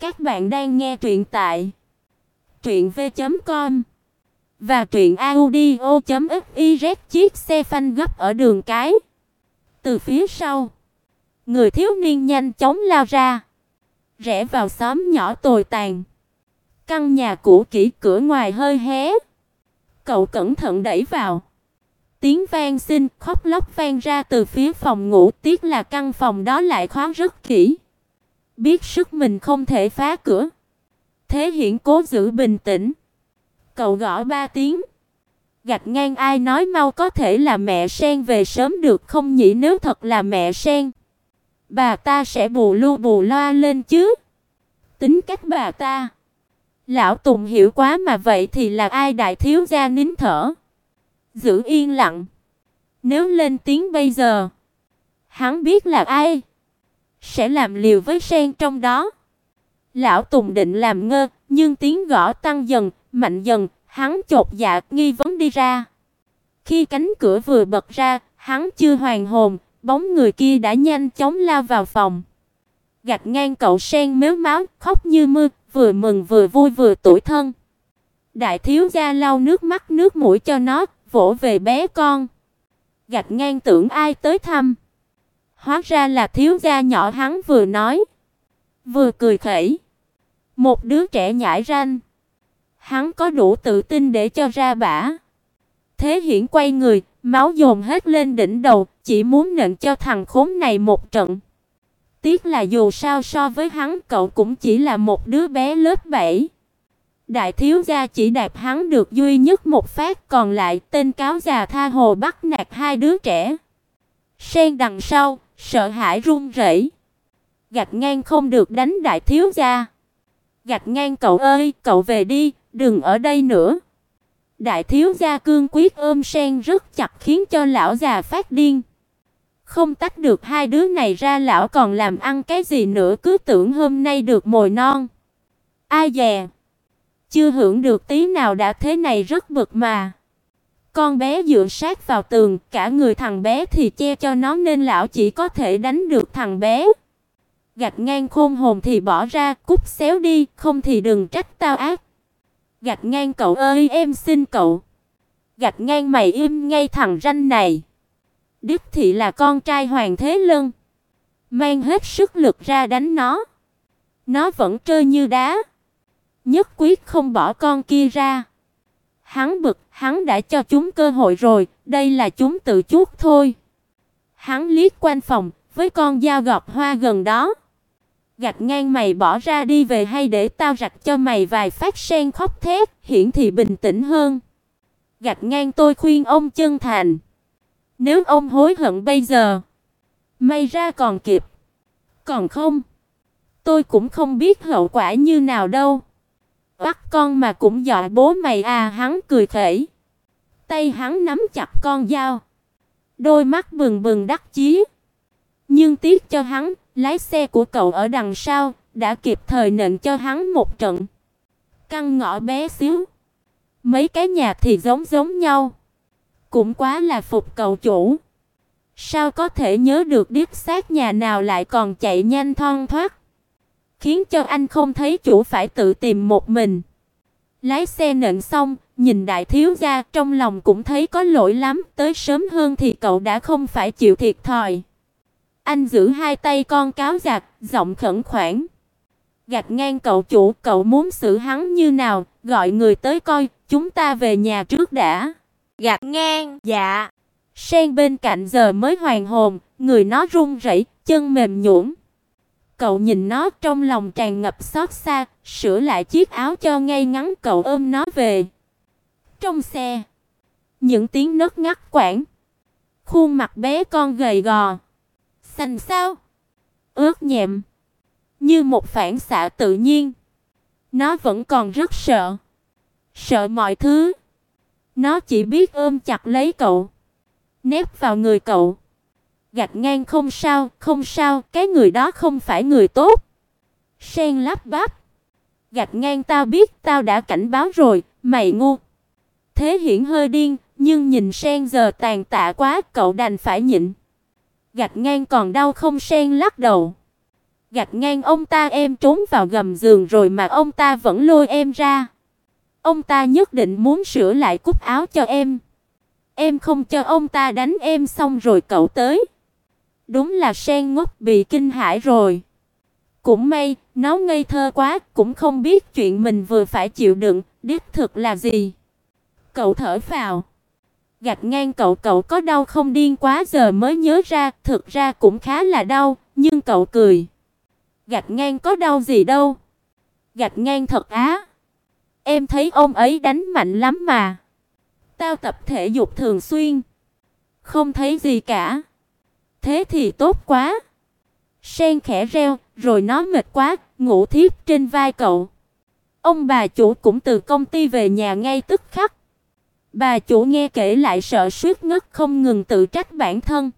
Các bạn đang nghe truyện tại truyện v.com và truyện audio.fiz chiếc xe phanh gấp ở đường cái. Từ phía sau, người thiếu niên nhanh chóng lao ra, rẽ vào xóm nhỏ tồi tàn. Căn nhà cũ kỹ cửa ngoài hơi hé. Cậu cẩn thận đẩy vào. Tiếng vang xin khóc lóc vang ra từ phía phòng ngủ, tiếc là căn phòng đó lại khóa rất kỹ. Biết sức mình không thể phá cửa. Thế Hiển cố giữ bình tĩnh. Cậu gõ ba tiếng. Gạch ngang ai nói mau có thể là mẹ sen về sớm được không nhỉ nếu thật là mẹ sen. Bà ta sẽ bù lu bù loa lên chứ. Tính cách bà ta. Lão Tùng hiểu quá mà vậy thì là ai đại thiếu gia nín thở. Giữ yên lặng. Nếu lên tiếng bây giờ. Hắn biết là ai sẽ làm liều với sen trong đó. Lão Tùng định làm ngơ, nhưng tiếng gõ tăng dần, mạnh dần, hắn chột dạ nghi vấn đi ra. Khi cánh cửa vừa bật ra, hắn chưa hoàn hồn, bóng người kia đã nhanh chóng lao vào phòng. gạt ngang cậu sen méo máu, khóc như mưa, vừa mừng vừa vui vừa tủi thân. Đại thiếu gia lau nước mắt nước mũi cho nó, vỗ về bé con. gạt ngang tưởng ai tới thăm. Hóa ra là thiếu gia nhỏ hắn vừa nói, vừa cười khẩy. Một đứa trẻ nhãi ranh. Hắn có đủ tự tin để cho ra bả. Thế Hiển quay người, máu dồn hết lên đỉnh đầu, chỉ muốn nện cho thằng khốn này một trận. Tiếc là dù sao so với hắn cậu cũng chỉ là một đứa bé lớp 7. Đại thiếu gia chỉ đạp hắn được duy nhất một phát, còn lại tên cáo già tha hồ bắt nạt hai đứa trẻ. Sen đằng sau, sợ hãi run rẩy. Gạch ngang không được đánh đại thiếu gia. Gạch ngang cậu ơi, cậu về đi, đừng ở đây nữa. Đại thiếu gia cương quyết ôm sen rất chặt khiến cho lão già phát điên. Không tách được hai đứa này ra lão còn làm ăn cái gì nữa cứ tưởng hôm nay được mồi non. Ai dè. Chưa hưởng được tí nào đã thế này rất bực mà. Con bé dựa sát vào tường, cả người thằng bé thì che cho nó nên lão chỉ có thể đánh được thằng bé. Gạch ngang khôn hồn thì bỏ ra, cút xéo đi, không thì đừng trách tao ác. Gạch ngang cậu ơi, em xin cậu. Gạch ngang mày im ngay thằng ranh này. đức thị là con trai hoàng thế lân. Mang hết sức lực ra đánh nó. Nó vẫn trơ như đá. Nhất quyết không bỏ con kia ra. Hắn bực, hắn đã cho chúng cơ hội rồi, đây là chúng tự chuốc thôi. Hắn liếc quanh phòng, với con dao gọt hoa gần đó. Gạch ngang mày bỏ ra đi về hay để tao rạch cho mày vài phát sen khóc thét, hiển thị bình tĩnh hơn. Gạch ngang tôi khuyên ông chân thành. Nếu ông hối hận bây giờ, may ra còn kịp. Còn không, tôi cũng không biết hậu quả như nào đâu. Bắt con mà cũng dọa bố mày à, hắn cười khẩy. Tay hắn nắm chặt con dao. Đôi mắt bừng bừng đắc chí. Nhưng tiếc cho hắn, lái xe của cậu ở đằng sau đã kịp thời nện cho hắn một trận. Căn ngõ bé xíu, mấy cái nhà thì giống giống nhau, cũng quá là phục cậu chủ. Sao có thể nhớ được điếp xác nhà nào lại còn chạy nhanh thon thoát, khiến cho anh không thấy chủ phải tự tìm một mình. Lái xe nện xong, nhìn đại thiếu gia trong lòng cũng thấy có lỗi lắm, tới sớm hơn thì cậu đã không phải chịu thiệt thòi. Anh giữ hai tay con cáo giặc, giọng khẩn khoản. gạt ngang cậu chủ, cậu muốn xử hắn như nào, gọi người tới coi, chúng ta về nhà trước đã. gạt ngang, dạ. Sen bên cạnh giờ mới hoàn hồn, người nó run rẩy, chân mềm nhũn. Cậu nhìn nó trong lòng tràn ngập xót xa, sửa lại chiếc áo cho ngay ngắn cậu ôm nó về. Trong xe, những tiếng nấc ngắt quãng. Khuôn mặt bé con gầy gò, xanh xao, ướt nhẹm, như một phản xạ tự nhiên. Nó vẫn còn rất sợ, sợ mọi thứ. Nó chỉ biết ôm chặt lấy cậu, nép vào người cậu. Gạch ngang không sao, không sao, cái người đó không phải người tốt. Sen lắp bắp. Gạch ngang tao biết, tao đã cảnh báo rồi, mày ngu. Thế Hiển hơi điên, nhưng nhìn Sen giờ tàn tạ quá, cậu đành phải nhịn. Gạch ngang còn đau không Sen lắc đầu. Gạch ngang ông ta em trốn vào gầm giường rồi mà ông ta vẫn lôi em ra. Ông ta nhất định muốn sửa lại cúc áo cho em. Em không cho ông ta đánh em xong rồi cậu tới. Đúng là sen ngốc bị kinh hãi rồi. Cũng may, nó ngây thơ quá, cũng không biết chuyện mình vừa phải chịu đựng, đích thực là gì. Cậu thở phào. Gạch ngang cậu cậu có đau không điên quá giờ mới nhớ ra, thực ra cũng khá là đau, nhưng cậu cười. Gạch ngang có đau gì đâu. Gạch ngang thật á. Em thấy ông ấy đánh mạnh lắm mà. Tao tập thể dục thường xuyên. Không thấy gì cả. Thế thì tốt quá. Sen khẽ reo, rồi nó mệt quá, ngủ thiếp trên vai cậu. Ông bà chủ cũng từ công ty về nhà ngay tức khắc. Bà chủ nghe kể lại sợ suýt ngất không ngừng tự trách bản thân.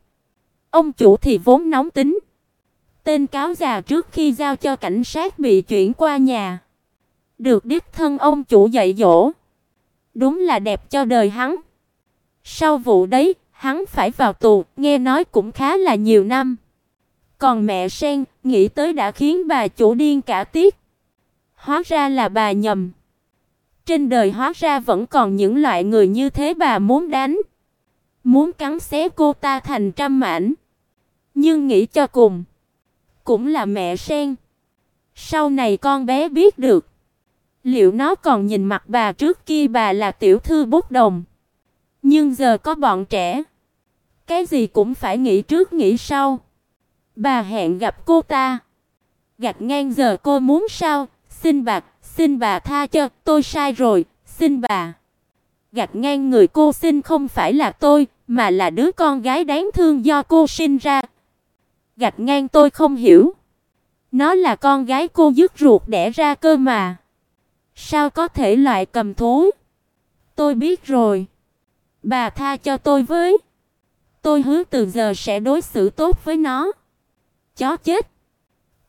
Ông chủ thì vốn nóng tính. Tên cáo già trước khi giao cho cảnh sát bị chuyển qua nhà. Được đích thân ông chủ dạy dỗ. Đúng là đẹp cho đời hắn. Sau vụ đấy, hắn phải vào tù, nghe nói cũng khá là nhiều năm. Còn mẹ Sen, nghĩ tới đã khiến bà chủ điên cả tiết. Hóa ra là bà nhầm. Trên đời hóa ra vẫn còn những loại người như thế bà muốn đánh. Muốn cắn xé cô ta thành trăm mảnh. Nhưng nghĩ cho cùng, cũng là mẹ Sen. Sau này con bé biết được, liệu nó còn nhìn mặt bà trước kia bà là tiểu thư bút đồng. Nhưng giờ có bọn trẻ, cái gì cũng phải nghĩ trước nghĩ sau. Bà hẹn gặp cô ta. Gạch ngang giờ cô muốn sao? Xin bà, xin bà tha cho, tôi sai rồi, xin bà. Gạch ngang người cô xin không phải là tôi, mà là đứa con gái đáng thương do cô sinh ra. Gạch ngang tôi không hiểu. Nó là con gái cô dứt ruột đẻ ra cơ mà. Sao có thể loại cầm thú? Tôi biết rồi. Bà tha cho tôi với. Tôi hứa từ giờ sẽ đối xử tốt với nó. Chó chết.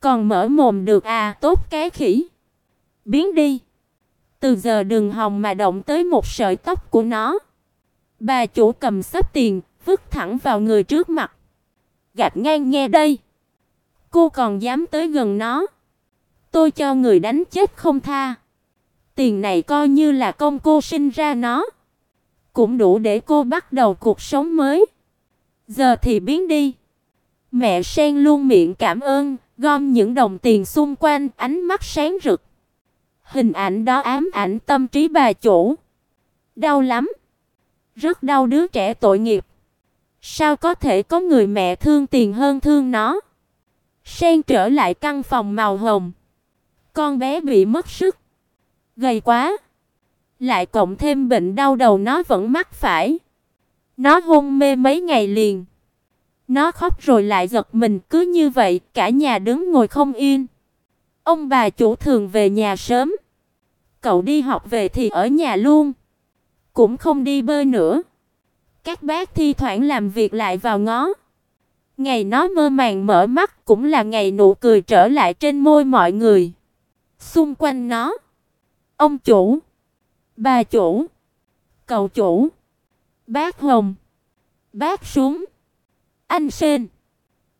Còn mở mồm được à, tốt cái khỉ. Biến đi. Từ giờ đừng hòng mà động tới một sợi tóc của nó. Bà chủ cầm sắp tiền, vứt thẳng vào người trước mặt. Gạt ngang nghe đây. Cô còn dám tới gần nó. Tôi cho người đánh chết không tha. Tiền này coi như là công cô sinh ra nó. Cũng đủ để cô bắt đầu cuộc sống mới. Giờ thì biến đi. Mẹ Sen luôn miệng cảm ơn, gom những đồng tiền xung quanh, ánh mắt sáng rực. Hình ảnh đó ám ảnh tâm trí bà chủ. Đau lắm. Rất đau đứa trẻ tội nghiệp. Sao có thể có người mẹ thương tiền hơn thương nó? Sen trở lại căn phòng màu hồng. Con bé bị mất sức. Gầy quá. Lại cộng thêm bệnh đau đầu nó vẫn mắc phải. Nó hôn mê mấy ngày liền. Nó khóc rồi lại giật mình, cứ như vậy, cả nhà đứng ngồi không yên. Ông bà chủ thường về nhà sớm. Cậu đi học về thì ở nhà luôn, cũng không đi bơi nữa. Các bác thi thoảng làm việc lại vào ngó. Ngày nó mơ màng mở mắt cũng là ngày nụ cười trở lại trên môi mọi người. Xung quanh nó, ông chủ, bà chủ, cậu chủ, bác Hồng, bác Súng, anh Sên,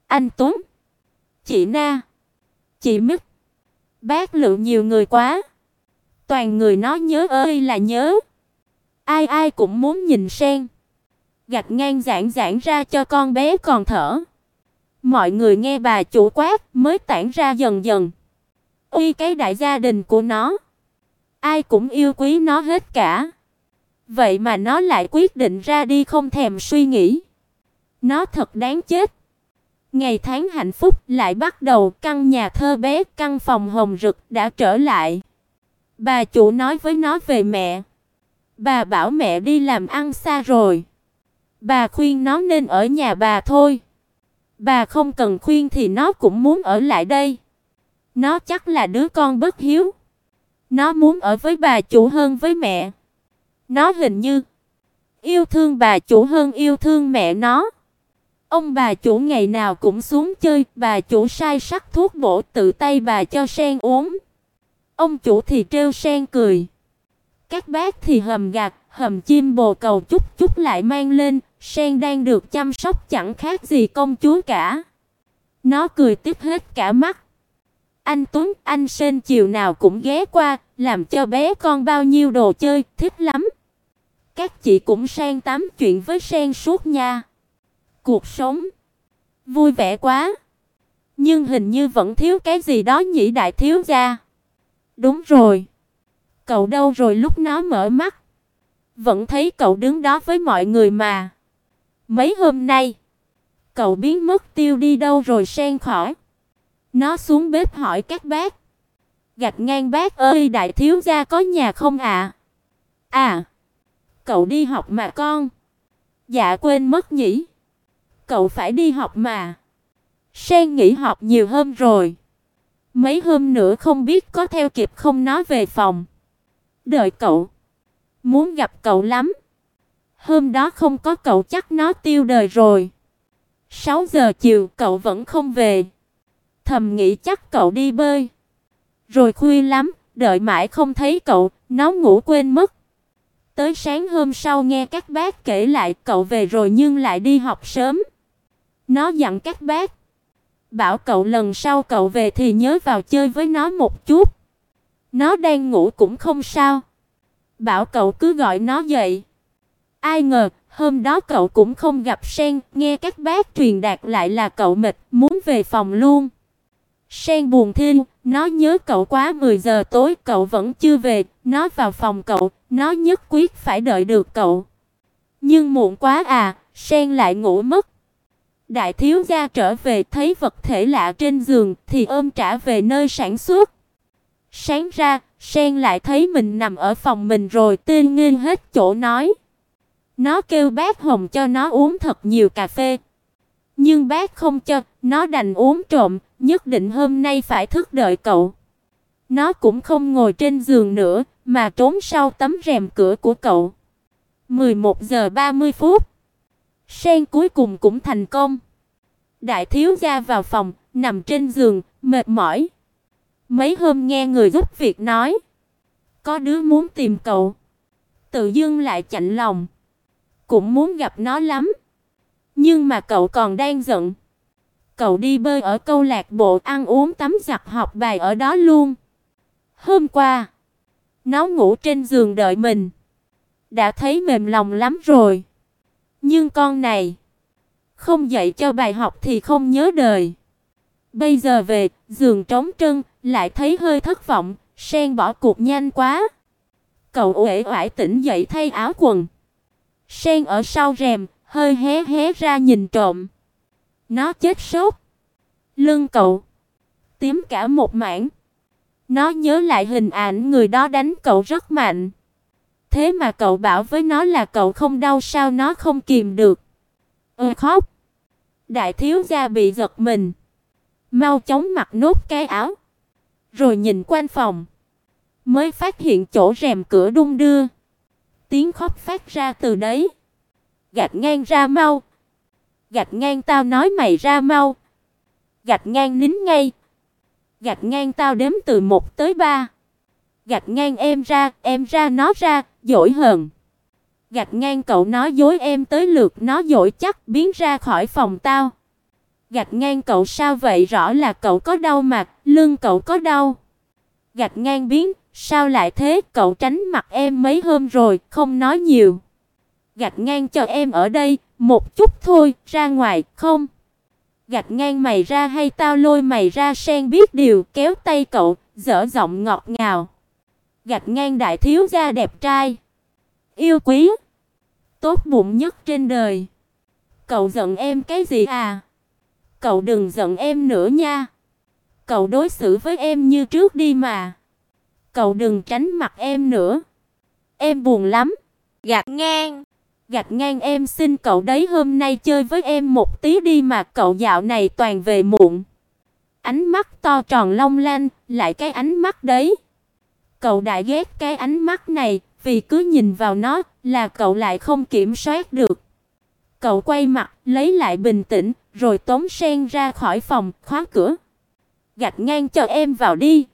anh Tuấn, chị Na, chị Mít, bác lượng nhiều người quá. Toàn người nó nhớ ơi là nhớ. Ai ai cũng muốn nhìn sen. Gạch ngang giảng giảng ra cho con bé còn thở. Mọi người nghe bà chủ quát mới tản ra dần dần. Uy cái đại gia đình của nó. Ai cũng yêu quý nó hết cả. Vậy mà nó lại quyết định ra đi không thèm suy nghĩ. Nó thật đáng chết. Ngày tháng hạnh phúc lại bắt đầu, căn nhà thơ bé, căn phòng hồng rực đã trở lại. Bà chủ nói với nó về mẹ. Bà bảo mẹ đi làm ăn xa rồi. Bà khuyên nó nên ở nhà bà thôi. Bà không cần khuyên thì nó cũng muốn ở lại đây. Nó chắc là đứa con bất hiếu. Nó muốn ở với bà chủ hơn với mẹ. Nó hình như yêu thương bà chủ hơn yêu thương mẹ nó. Ông bà chủ ngày nào cũng xuống chơi, bà chủ sai sắc thuốc bổ tự tay bà cho sen uống. Ông chủ thì trêu sen cười. Các bác thì hầm gạt, hầm chim bồ cầu chút chút lại mang lên, sen đang được chăm sóc chẳng khác gì công chúa cả. Nó cười tiếp hết cả mắt. Anh Tuấn, anh Sên chiều nào cũng ghé qua, làm cho bé con bao nhiêu đồ chơi, thích lắm. Các chị cũng sang tám chuyện với Sen suốt nha. Cuộc sống vui vẻ quá. Nhưng hình như vẫn thiếu cái gì đó nhỉ đại thiếu gia. Đúng rồi. Cậu đâu rồi lúc nó mở mắt? Vẫn thấy cậu đứng đó với mọi người mà. Mấy hôm nay, cậu biến mất tiêu đi đâu rồi sen khỏi. Nó xuống bếp hỏi các bác. Gạch ngang bác ơi đại thiếu gia có nhà không ạ? À? à, cậu đi học mà con. Dạ quên mất nhỉ. Cậu phải đi học mà. Sen nghỉ học nhiều hôm rồi. Mấy hôm nữa không biết có theo kịp không nó về phòng. Đợi cậu. Muốn gặp cậu lắm. Hôm đó không có cậu chắc nó tiêu đời rồi. 6 giờ chiều cậu vẫn không về. Thầm nghĩ chắc cậu đi bơi. Rồi khuya lắm, đợi mãi không thấy cậu, nó ngủ quên mất. Tới sáng hôm sau nghe các bác kể lại cậu về rồi nhưng lại đi học sớm. Nó dặn các bác. Bảo cậu lần sau cậu về thì nhớ vào chơi với nó một chút. Nó đang ngủ cũng không sao. Bảo cậu cứ gọi nó dậy. Ai ngờ, hôm đó cậu cũng không gặp Sen, nghe các bác truyền đạt lại là cậu mệt, muốn về phòng luôn. Sen buồn thiêu, nó nhớ cậu quá 10 giờ tối cậu vẫn chưa về, nó vào phòng cậu, nó nhất quyết phải đợi được cậu. Nhưng muộn quá à, Sen lại ngủ mất. Đại thiếu gia trở về thấy vật thể lạ trên giường thì ôm trả về nơi sản xuất. Sáng ra, Sen lại thấy mình nằm ở phòng mình rồi tên nghiêng hết chỗ nói. Nó kêu bác Hồng cho nó uống thật nhiều cà phê. Nhưng bác không cho, nó đành uống trộm, nhất định hôm nay phải thức đợi cậu. Nó cũng không ngồi trên giường nữa, mà trốn sau tấm rèm cửa của cậu. 11 giờ 30 phút. Sen cuối cùng cũng thành công. Đại thiếu gia vào phòng, nằm trên giường, mệt mỏi. Mấy hôm nghe người giúp việc nói, có đứa muốn tìm cậu. Tự dưng lại chạnh lòng, cũng muốn gặp nó lắm. Nhưng mà cậu còn đang giận. Cậu đi bơi ở câu lạc bộ ăn uống tắm giặt học bài ở đó luôn. Hôm qua, nó ngủ trên giường đợi mình. Đã thấy mềm lòng lắm rồi. Nhưng con này, không dạy cho bài học thì không nhớ đời. Bây giờ về, giường trống trơn, lại thấy hơi thất vọng, sen bỏ cuộc nhanh quá. Cậu uể oải tỉnh dậy thay áo quần. Sen ở sau rèm, hơi hé hé ra nhìn trộm. Nó chết sốt. Lưng cậu tím cả một mảng. Nó nhớ lại hình ảnh người đó đánh cậu rất mạnh. Thế mà cậu bảo với nó là cậu không đau sao nó không kìm được. Ừ khóc. Đại thiếu gia bị giật mình. Mau chóng mặc nốt cái áo. Rồi nhìn quanh phòng. Mới phát hiện chỗ rèm cửa đung đưa. Tiếng khóc phát ra từ đấy. Gạt ngang ra mau. Gạt ngang tao nói mày ra mau. Gạt ngang nín ngay. Gạt ngang tao đếm từ 1 tới 3. Gạt ngang em ra, em ra nó ra, dỗi hờn. Gạt ngang cậu nói dối em tới lượt nó dỗi chắc biến ra khỏi phòng tao. Gạt ngang cậu sao vậy rõ là cậu có đau mặt, lưng cậu có đau. Gạt ngang biến, sao lại thế, cậu tránh mặt em mấy hôm rồi, không nói nhiều. Gạt ngang cho em ở đây, một chút thôi, ra ngoài, không. Gạt ngang mày ra hay tao lôi mày ra sen biết điều, kéo tay cậu, dở giọng ngọt ngào. Gạt ngang đại thiếu gia đẹp trai. Yêu quý. Tốt bụng nhất trên đời. Cậu giận em cái gì à? Cậu đừng giận em nữa nha. Cậu đối xử với em như trước đi mà. Cậu đừng tránh mặt em nữa. Em buồn lắm. Gạt ngang. Gạt ngang em xin cậu đấy hôm nay chơi với em một tí đi mà cậu dạo này toàn về muộn. Ánh mắt to tròn long lanh, lại cái ánh mắt đấy. Cậu đã ghét cái ánh mắt này, vì cứ nhìn vào nó là cậu lại không kiểm soát được. Cậu quay mặt, lấy lại bình tĩnh, rồi tống sen ra khỏi phòng, khóa cửa. Gạt ngang cho em vào đi.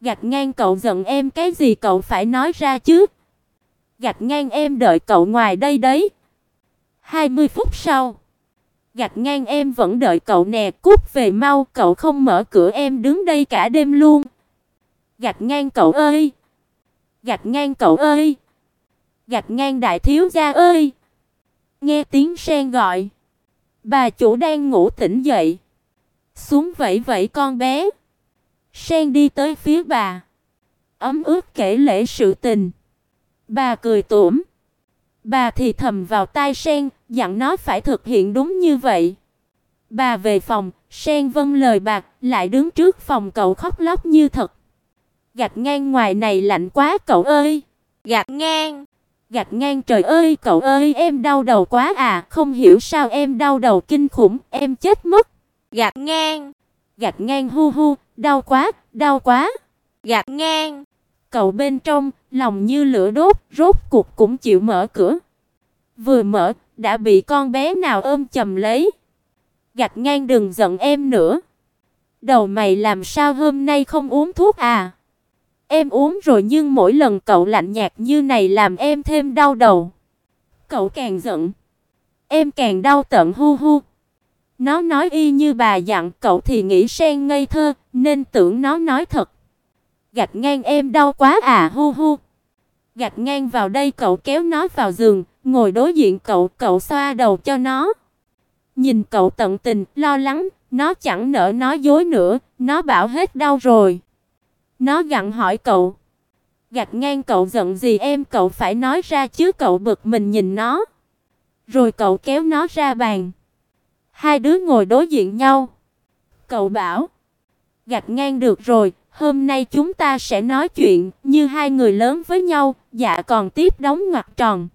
Gạt ngang cậu giận em cái gì cậu phải nói ra chứ. Gạt ngang em đợi cậu ngoài đây đấy. 20 phút sau, Gạch ngang em vẫn đợi cậu nè, cút về mau, cậu không mở cửa em đứng đây cả đêm luôn. Gạch ngang cậu ơi. Gạch ngang cậu ơi. Gạch ngang đại thiếu gia ơi. Nghe tiếng sen gọi. Bà chủ đang ngủ tỉnh dậy. Xuống vẫy vẫy con bé. Sen đi tới phía bà. Ấm ướt kể lễ sự tình. Bà cười tủm. Bà thì thầm vào tai Sen, dặn nó phải thực hiện đúng như vậy. Bà về phòng, Sen vâng lời bạc, lại đứng trước phòng cậu khóc lóc như thật. Gạch ngang ngoài này lạnh quá cậu ơi. Gạch ngang. Gạch ngang trời ơi cậu ơi em đau đầu quá à, không hiểu sao em đau đầu kinh khủng, em chết mất. Gạch ngang. Gạch ngang hu hu, đau quá, đau quá. Gạch ngang. Cậu bên trong, lòng như lửa đốt, rốt cuộc cũng chịu mở cửa. Vừa mở, đã bị con bé nào ôm chầm lấy. Gạch ngang đừng giận em nữa. Đầu mày làm sao hôm nay không uống thuốc à? Em uống rồi nhưng mỗi lần cậu lạnh nhạt như này làm em thêm đau đầu. Cậu càng giận, em càng đau tận hu hu. Nó nói y như bà dặn cậu thì nghĩ sen ngây thơ, nên tưởng nó nói thật. Gạch ngang em đau quá à hu hu. Gạch ngang vào đây cậu kéo nó vào giường, ngồi đối diện cậu, cậu xoa đầu cho nó. Nhìn cậu tận tình, lo lắng, nó chẳng nỡ nói dối nữa, nó bảo hết đau rồi. Nó gặng hỏi cậu. Gạch ngang cậu giận gì em cậu phải nói ra chứ cậu bực mình nhìn nó. Rồi cậu kéo nó ra bàn. Hai đứa ngồi đối diện nhau. Cậu bảo. Gạch ngang được rồi, hôm nay chúng ta sẽ nói chuyện như hai người lớn với nhau, dạ còn tiếp đóng ngoặc tròn.